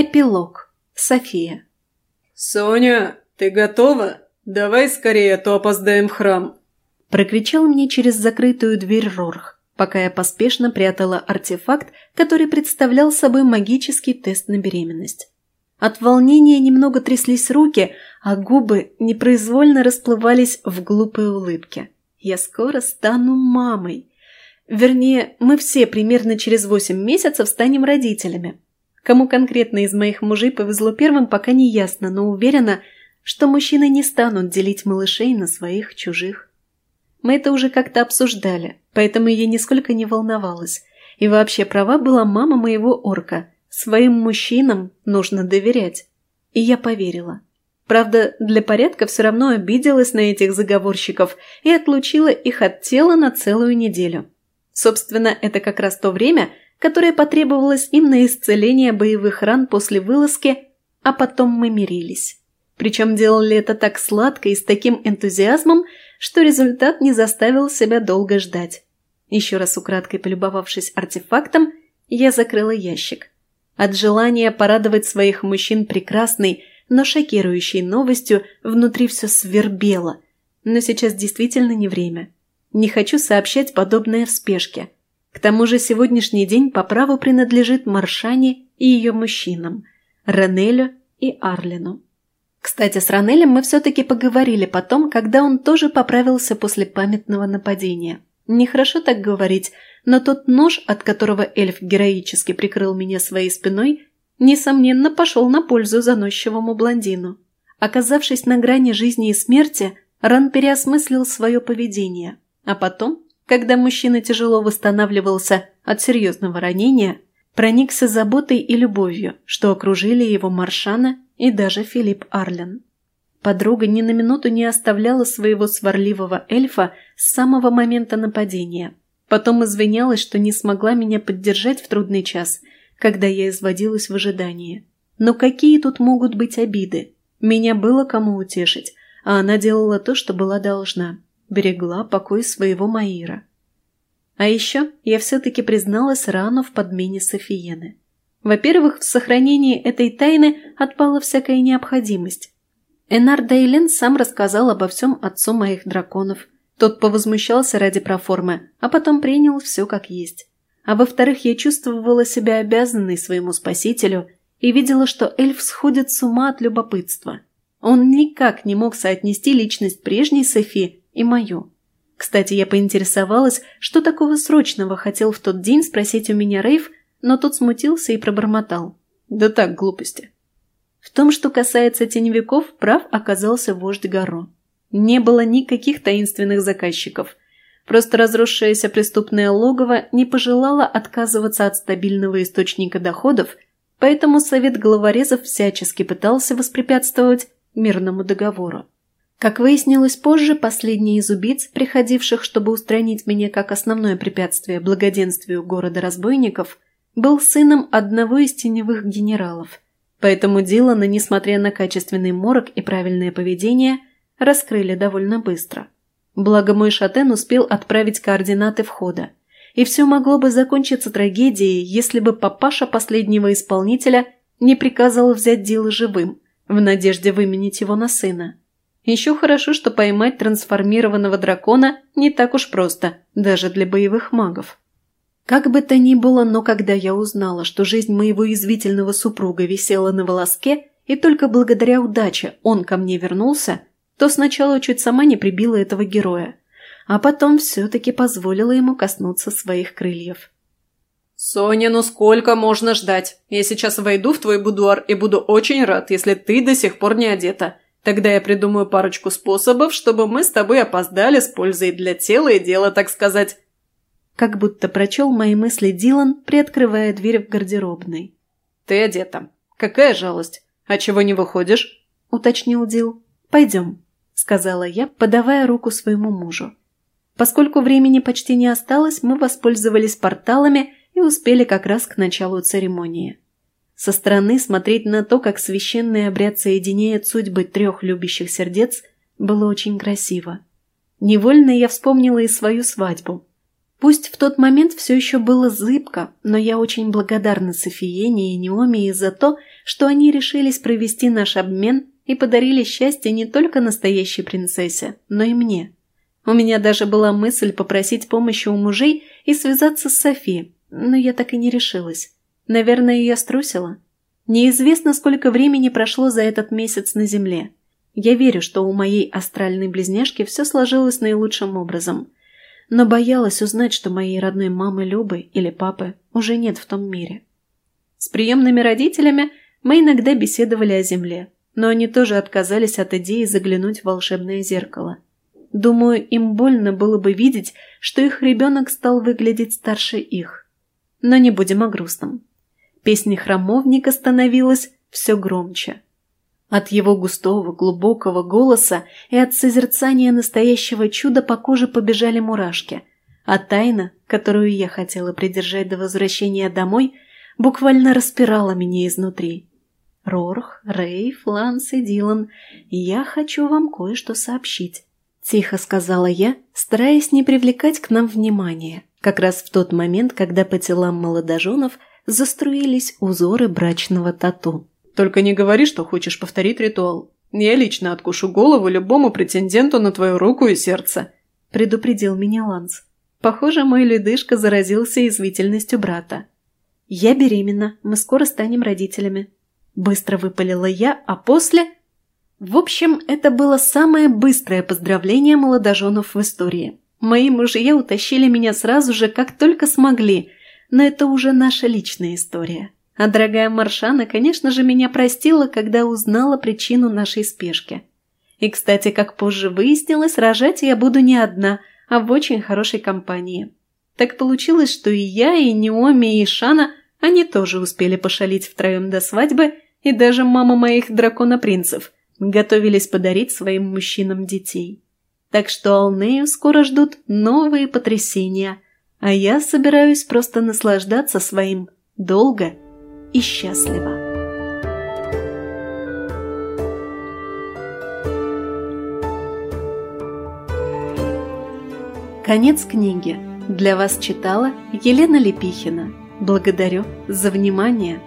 Эпилог. София. «Соня, ты готова? Давай скорее, а то опоздаем в храм!» Прокричал мне через закрытую дверь Рорх, пока я поспешно прятала артефакт, который представлял собой магический тест на беременность. От волнения немного тряслись руки, а губы непроизвольно расплывались в глупой улыбке. «Я скоро стану мамой!» Вернее, мы все примерно через восемь месяцев станем родителями. Кому конкретно из моих мужей повезло первым, пока не ясно, но уверена, что мужчины не станут делить малышей на своих чужих. Мы это уже как-то обсуждали, поэтому я нисколько не волновалась. И вообще права была мама моего орка. Своим мужчинам нужно доверять. И я поверила. Правда, для порядка все равно обиделась на этих заговорщиков и отлучила их от тела на целую неделю. Собственно, это как раз то время, которое потребовалось им на исцеление боевых ран после вылазки, а потом мы мирились. Причем делали это так сладко и с таким энтузиазмом, что результат не заставил себя долго ждать. Еще раз украдкой полюбовавшись артефактом, я закрыла ящик. От желания порадовать своих мужчин прекрасной, но шокирующей новостью внутри все свербело. Но сейчас действительно не время. Не хочу сообщать подобное в спешке – к тому же сегодняшний день по праву принадлежит Маршане и ее мужчинам – Ранелю и Арлину. Кстати, с Ранелем мы все-таки поговорили потом, когда он тоже поправился после памятного нападения. Нехорошо так говорить, но тот нож, от которого эльф героически прикрыл меня своей спиной, несомненно пошел на пользу заносчивому блондину. Оказавшись на грани жизни и смерти, Ран переосмыслил свое поведение, а потом когда мужчина тяжело восстанавливался от серьезного ранения, проникся заботой и любовью, что окружили его Маршана и даже Филипп Арлен. Подруга ни на минуту не оставляла своего сварливого эльфа с самого момента нападения. Потом извинялась, что не смогла меня поддержать в трудный час, когда я изводилась в ожидании. Но какие тут могут быть обиды? Меня было кому утешить, а она делала то, что была должна берегла покой своего Маира. А еще я все-таки призналась рану в подмене Софиены. Во-первых, в сохранении этой тайны отпала всякая необходимость. Энар Дейлен сам рассказал обо всем отцу моих драконов. Тот повозмущался ради проформы, а потом принял все как есть. А во-вторых, я чувствовала себя обязанной своему спасителю и видела, что эльф сходит с ума от любопытства. Он никак не мог соотнести личность прежней Софи и мою. Кстати, я поинтересовалась, что такого срочного хотел в тот день спросить у меня Рейв, но тот смутился и пробормотал. Да так, глупости. В том, что касается теневиков, прав оказался вождь Гаро. Не было никаких таинственных заказчиков. Просто разросшееся преступное логово не пожелало отказываться от стабильного источника доходов, поэтому совет головорезов всячески пытался воспрепятствовать мирному договору. Как выяснилось позже, последний из убийц, приходивших, чтобы устранить меня как основное препятствие благоденствию города разбойников, был сыном одного из теневых генералов. Поэтому Дилана, несмотря на качественный морок и правильное поведение, раскрыли довольно быстро. Благо мой шатен успел отправить координаты входа. И все могло бы закончиться трагедией, если бы папаша последнего исполнителя не приказал взять Дила живым, в надежде выменить его на сына. Еще хорошо, что поймать трансформированного дракона не так уж просто, даже для боевых магов. Как бы то ни было, но когда я узнала, что жизнь моего язвительного супруга висела на волоске, и только благодаря удаче он ко мне вернулся, то сначала чуть сама не прибила этого героя, а потом все-таки позволила ему коснуться своих крыльев. «Соня, ну сколько можно ждать? Я сейчас войду в твой будуар и буду очень рад, если ты до сих пор не одета. Тогда я придумаю парочку способов, чтобы мы с тобой опоздали с пользой для тела и дела, так сказать». Как будто прочел мои мысли Дилан, приоткрывая дверь в гардеробной. «Ты одета. Какая жалость. А чего не выходишь?» – уточнил Дил. «Пойдем», – сказала я, подавая руку своему мужу. Поскольку времени почти не осталось, мы воспользовались порталами и успели как раз к началу церемонии. Со стороны смотреть на то, как священный обряд соединяет судьбы трех любящих сердец, Было очень красиво. Невольно я вспомнила и свою свадьбу. Пусть в тот момент все еще было зыбко, но я очень благодарна Софиене и Неомии за то, что они решились провести наш обмен и подарили счастье не только настоящей принцессе, но и мне. У меня даже была мысль попросить помощи у мужей и связаться с Софи, но я так и не решилась. Наверное, я струсила. Неизвестно, сколько времени прошло за этот месяц на Земле. Я верю, что у моей астральной близняшки все сложилось наилучшим образом. Но боялась узнать, что моей родной мамы Любы или папы уже нет в том мире. С приемными родителями мы иногда беседовали о Земле, но они тоже отказались от идеи заглянуть в волшебное зеркало. Думаю, им больно было бы видеть, что их ребенок стал выглядеть старше их. Но не будем о грустном. Песня храмовника становилась все громче. От его густого, глубокого голоса и от созерцания настоящего чуда по коже побежали мурашки, а тайна, которую я хотела придержать до возвращения домой, буквально распирала меня изнутри. Рорх, Рейф, Ланс и Дилан, я хочу вам кое-что сообщить. Тихо сказала я, стараясь не привлекать к нам внимания, как раз в тот момент, когда по телам молодоженов заструились узоры брачного тату. Только не говори, что хочешь повторить ритуал. Я лично откушу голову любому претенденту на твою руку и сердце», – предупредил меня Ланс. Похоже, мой ледышка заразился извительностью брата. «Я беременна, мы скоро станем родителями». Быстро выпалила я, а после... В общем, это было самое быстрое поздравление молодоженов в истории. Мои мужья утащили меня сразу же, как только смогли, но это уже наша личная история. А дорогая Маршана, конечно же, меня простила, когда узнала причину нашей спешки. И, кстати, как позже выяснилось, рожать я буду не одна, а в очень хорошей компании. Так получилось, что и я, и Неоми, и Шана, они тоже успели пошалить втроем до свадьбы, и даже мама моих дракона-принцев готовились подарить своим мужчинам детей. Так что Алнею скоро ждут новые потрясения, а я собираюсь просто наслаждаться своим долго и счастлива. Конец книги. Для вас читала Елена Лепихина. Благодарю за внимание.